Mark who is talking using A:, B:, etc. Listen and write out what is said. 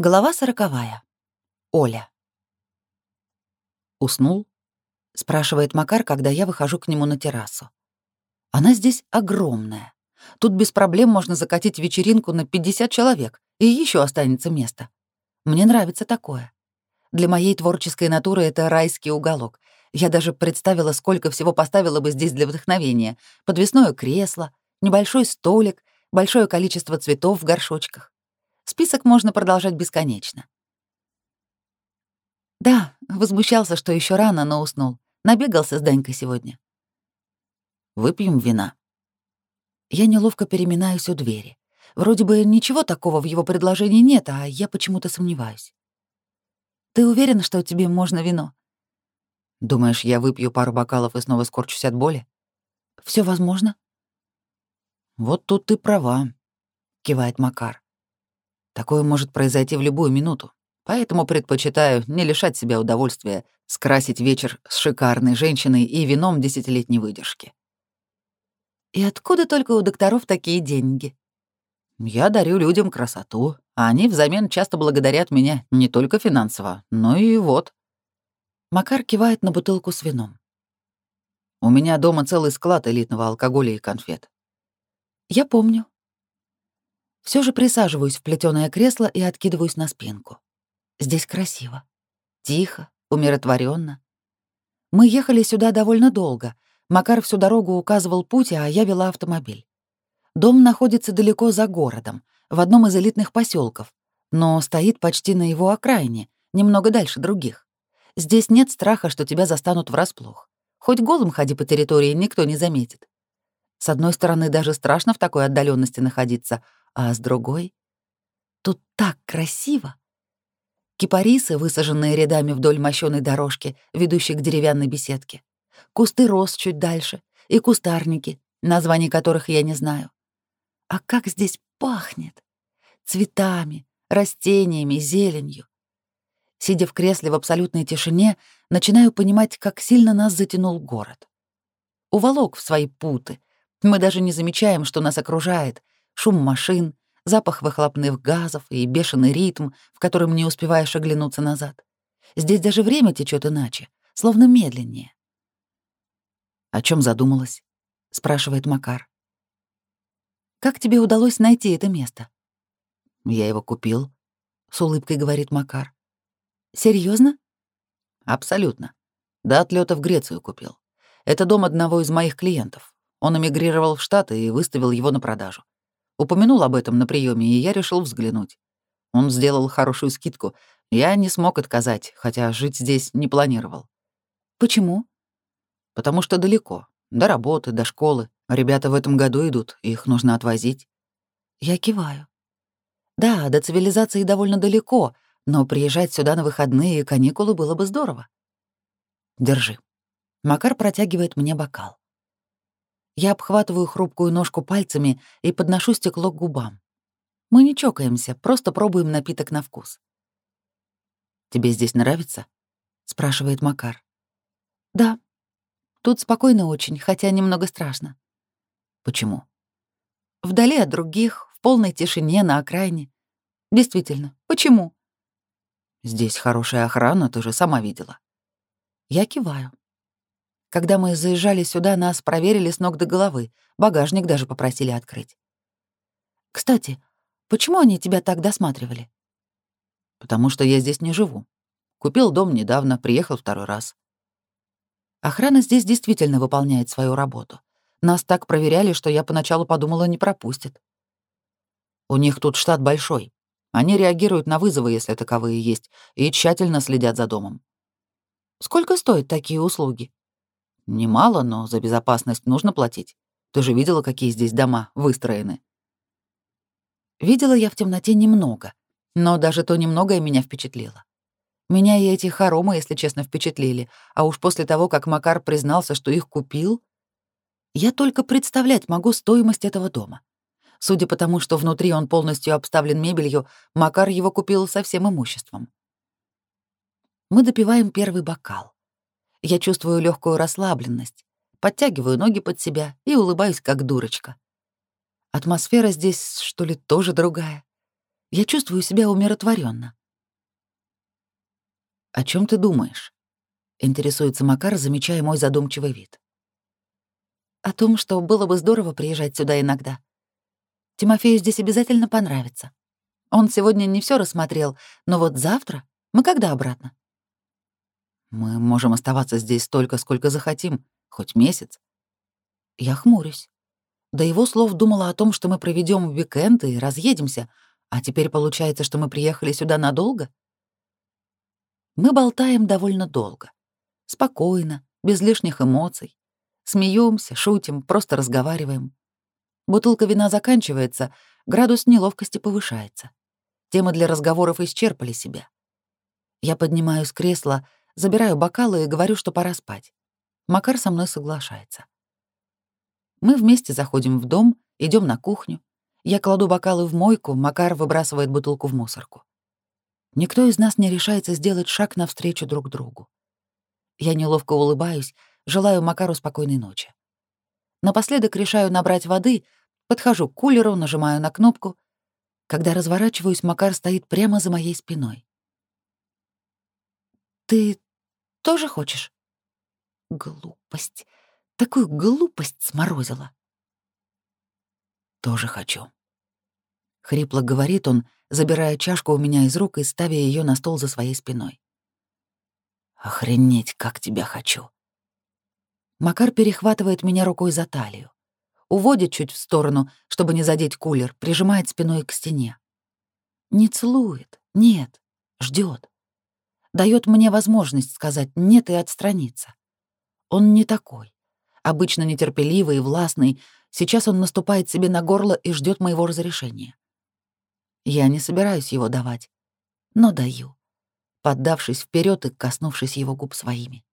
A: Глава сороковая. Оля. «Уснул?» — спрашивает Макар, когда я выхожу к нему на террасу. Она здесь огромная. Тут без проблем можно закатить вечеринку на 50 человек, и еще останется место. Мне нравится такое. Для моей творческой натуры это райский уголок. Я даже представила, сколько всего поставила бы здесь для вдохновения. Подвесное кресло, небольшой столик, большое количество цветов в горшочках. Список можно продолжать бесконечно. Да, возмущался, что еще рано, но уснул. Набегался с Данькой сегодня. Выпьем вина. Я неловко переминаюсь у двери. Вроде бы ничего такого в его предложении нет, а я почему-то сомневаюсь. Ты уверен, что тебе можно вино? Думаешь, я выпью пару бокалов и снова скорчусь от боли? Все возможно. Вот тут ты права, кивает Макар. Такое может произойти в любую минуту, поэтому предпочитаю не лишать себя удовольствия скрасить вечер с шикарной женщиной и вином десятилетней выдержки. И откуда только у докторов такие деньги? Я дарю людям красоту, а они взамен часто благодарят меня не только финансово, но и вот. Макар кивает на бутылку с вином. У меня дома целый склад элитного алкоголя и конфет. Я помню, все же присаживаюсь в плетёное кресло и откидываюсь на спинку. Здесь красиво, тихо, умиротворенно. Мы ехали сюда довольно долго. Макар всю дорогу указывал путь, а я вела автомобиль. Дом находится далеко за городом, в одном из элитных поселков, но стоит почти на его окраине, немного дальше других. Здесь нет страха, что тебя застанут врасплох. Хоть голым ходи по территории, никто не заметит. С одной стороны, даже страшно в такой отдаленности находиться, а с другой — тут так красиво. Кипарисы, высаженные рядами вдоль мощёной дорожки, ведущей к деревянной беседке. Кусты роз чуть дальше и кустарники, названий которых я не знаю. А как здесь пахнет! Цветами, растениями, зеленью. Сидя в кресле в абсолютной тишине, начинаю понимать, как сильно нас затянул город. Уволок в свои путы. Мы даже не замечаем, что нас окружает, шум машин, запах выхлопных газов и бешеный ритм, в котором не успеваешь оглянуться назад. Здесь даже время течет иначе, словно медленнее. «О чем задумалась?» — спрашивает Макар. «Как тебе удалось найти это место?» «Я его купил», — с улыбкой говорит Макар. Серьезно? «Абсолютно. До отлета в Грецию купил. Это дом одного из моих клиентов. Он эмигрировал в Штаты и выставил его на продажу. Упомянул об этом на приеме, и я решил взглянуть. Он сделал хорошую скидку. Я не смог отказать, хотя жить здесь не планировал. Почему? Потому что далеко. До работы, до школы. Ребята в этом году идут, их нужно отвозить. Я киваю. Да, до цивилизации довольно далеко, но приезжать сюда на выходные и каникулы было бы здорово. Держи. Макар протягивает мне бокал. Я обхватываю хрупкую ножку пальцами и подношу стекло к губам. Мы не чокаемся, просто пробуем напиток на вкус. «Тебе здесь нравится?» — спрашивает Макар. «Да. Тут спокойно очень, хотя немного страшно». «Почему?» «Вдали от других, в полной тишине, на окраине. Действительно, почему?» «Здесь хорошая охрана, ты же сама видела». Я киваю. Когда мы заезжали сюда, нас проверили с ног до головы, багажник даже попросили открыть. Кстати, почему они тебя так досматривали? Потому что я здесь не живу. Купил дом недавно, приехал второй раз. Охрана здесь действительно выполняет свою работу. Нас так проверяли, что я поначалу подумала, не пропустят. У них тут штат большой. Они реагируют на вызовы, если таковые есть, и тщательно следят за домом. Сколько стоят такие услуги? Немало, но за безопасность нужно платить. Ты же видела, какие здесь дома выстроены. Видела я в темноте немного, но даже то немногое меня впечатлило. Меня и эти хоромы, если честно, впечатлили, а уж после того, как Макар признался, что их купил, я только представлять могу стоимость этого дома. Судя по тому, что внутри он полностью обставлен мебелью, Макар его купил со всем имуществом. Мы допиваем первый бокал. Я чувствую легкую расслабленность, подтягиваю ноги под себя и улыбаюсь, как дурочка. Атмосфера здесь, что ли, тоже другая. Я чувствую себя умиротворенно. «О чем ты думаешь?» — интересуется Макар, замечая мой задумчивый вид. «О том, что было бы здорово приезжать сюда иногда. Тимофею здесь обязательно понравится. Он сегодня не все рассмотрел, но вот завтра мы когда обратно?» «Мы можем оставаться здесь столько, сколько захотим, хоть месяц». Я хмурюсь. До его слов думала о том, что мы проведем уикенд и разъедемся, а теперь получается, что мы приехали сюда надолго? Мы болтаем довольно долго. Спокойно, без лишних эмоций. Смеемся, шутим, просто разговариваем. Бутылка вина заканчивается, градус неловкости повышается. Темы для разговоров исчерпали себя. Я поднимаю с кресла, забираю бокалы и говорю, что пора спать. Макар со мной соглашается. Мы вместе заходим в дом, идем на кухню. Я кладу бокалы в мойку, Макар выбрасывает бутылку в мусорку. Никто из нас не решается сделать шаг навстречу друг другу. Я неловко улыбаюсь, желаю Макару спокойной ночи. Напоследок решаю набрать воды, подхожу к кулеру, нажимаю на кнопку. Когда разворачиваюсь, Макар стоит прямо за моей спиной. «Ты тоже хочешь?» Глупость. Такую глупость сморозила. «Тоже хочу». Хрипло говорит он, забирая чашку у меня из рук и ставя ее на стол за своей спиной. «Охренеть, как тебя хочу». Макар перехватывает меня рукой за талию. Уводит чуть в сторону, чтобы не задеть кулер, прижимает спиной к стене. Не целует, нет, ждет. Дает мне возможность сказать «нет» и отстраниться. Он не такой обычно нетерпеливый и властный, сейчас он наступает себе на горло и ждет моего разрешения. Я не собираюсь его давать, но даю, поддавшись вперед и коснувшись его губ своими.